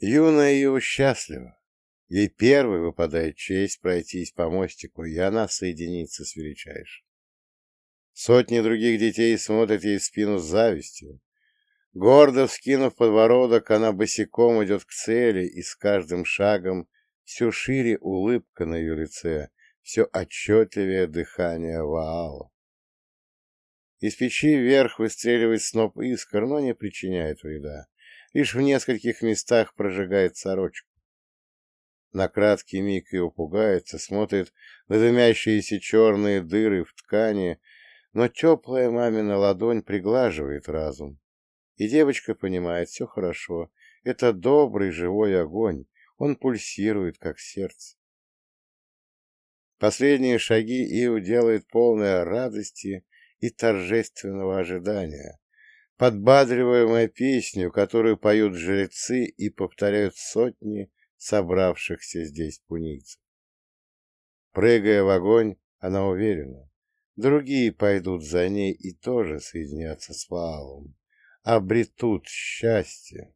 Юная Ива счастлива. Ей первой выпадает честь пройтись по мостику, и она соединится с величайшим. Сотни других детей смотрят ей в спину с завистью. Гордо вскинув подбородок, она босиком идет к цели, и с каждым шагом все шире улыбка на ее лице, все отчетливее дыхание Ваала. Из печи вверх выстреливает сноп искр, но не причиняет вреда лишь в нескольких местах прожигает сорочку. На краткий миг ее пугается, смотрит на дымящиеся черные дыры в ткани, но теплая мамина ладонь приглаживает разум. И девочка понимает, все хорошо, это добрый живой огонь, он пульсирует, как сердце. Последние шаги Иу делает полное радости и торжественного ожидания, подбадриваемая песню, которую поют жрецы и повторяют сотни собравшихся здесь пунийцев. Прыгая в огонь, она уверена, другие пойдут за ней и тоже соединятся с Ваалом, обретут счастье.